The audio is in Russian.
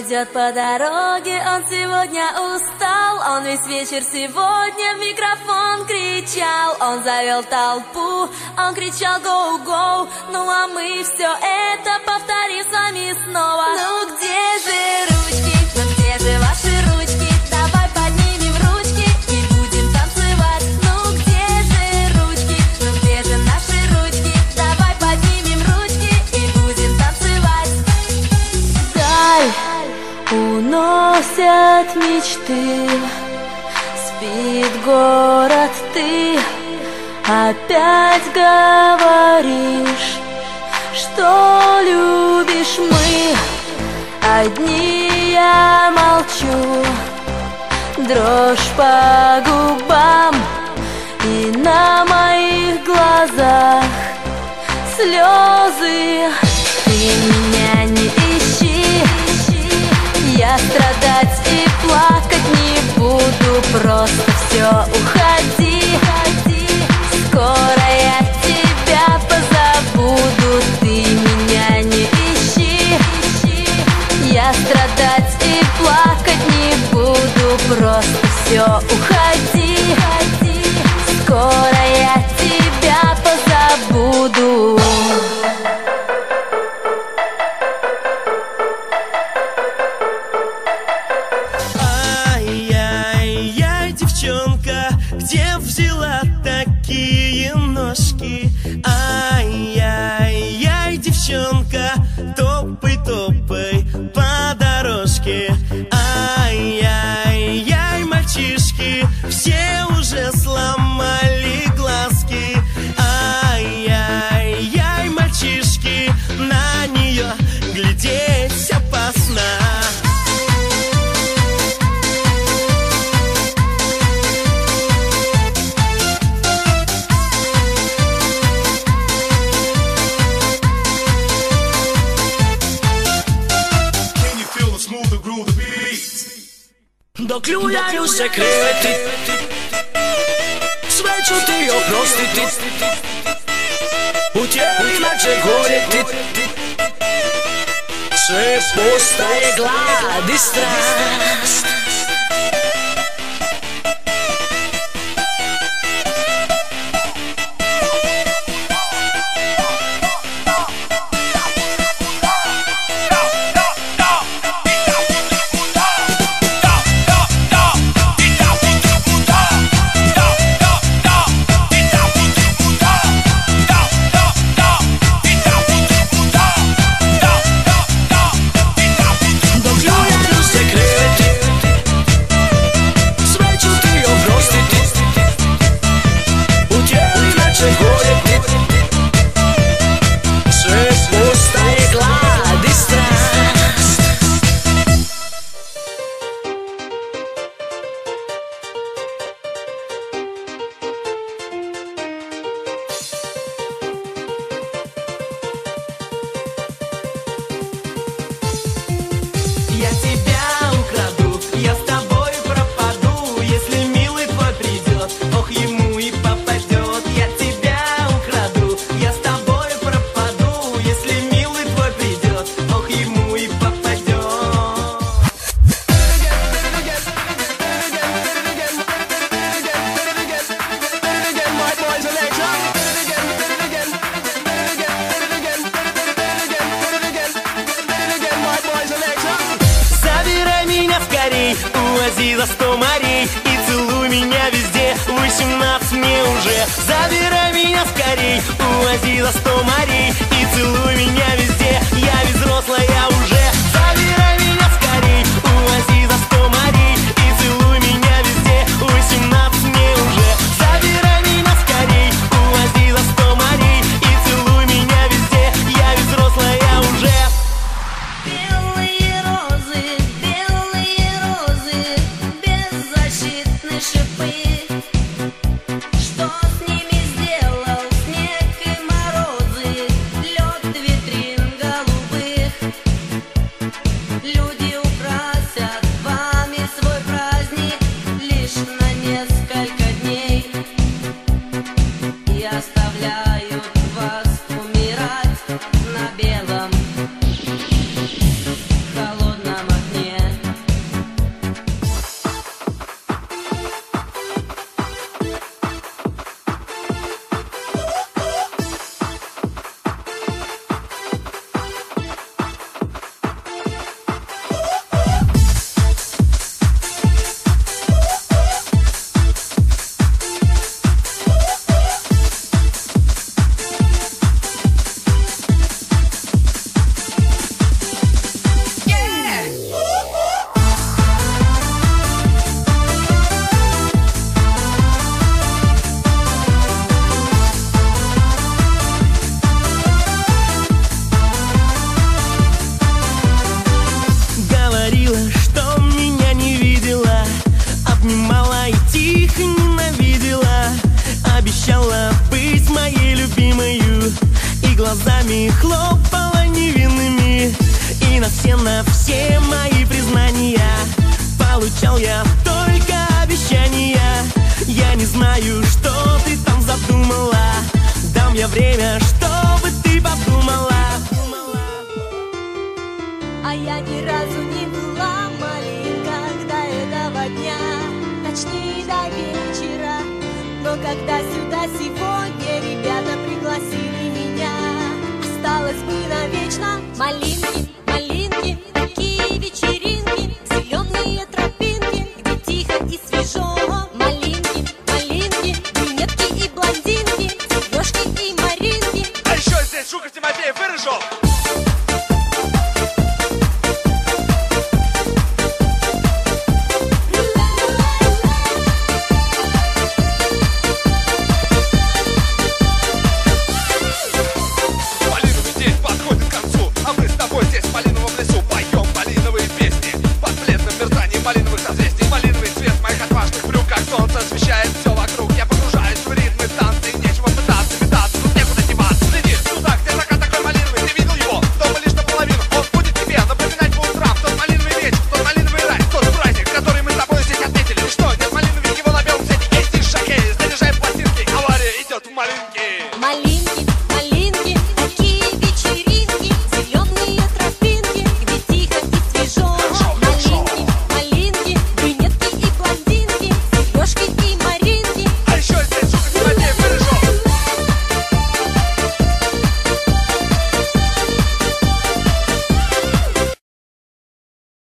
Идет по дороге, он сегодня устал. Он весь вечер сегодня в микрофон кричал. Он завел толпу, он кричал «Гоу-гоу» Ну а мы все это повторим с вами снова. Ну где же уносят мечты. Спит город, ты. Опять говоришь Что любишь мы. Одни я молчу. Дрожь по губам. И на моих глазах слезы страдать и плакать не буду. Просто все уходи Скоро я тебя позабуду. Ты меня не ищи Я страдать и плакать не буду. Просто все уходи. Скоро я тебя позабуду yeah. The groove the beat? Dokljuljaju se kreveti Sve ću ti oprostiti U tijelima će gorjeti Sve postaje glad i strast увози за сто морей. И целуй меня везде, 18 мне уже. Забирай меня скорей, увози за сто морей. И целуй меня везде, я взрослая уже любила, что меня не видела. Обнимала и тихо ненавидела. Обещала быть моей любимою. И глазами хлопала невинными. И на все, на все мои признания Получал я только обещания. Я не знаю, что ты там задумала. Дам я время, что Когда сюда сегодня ребята пригласили меня. Осталось бы навечно маленькая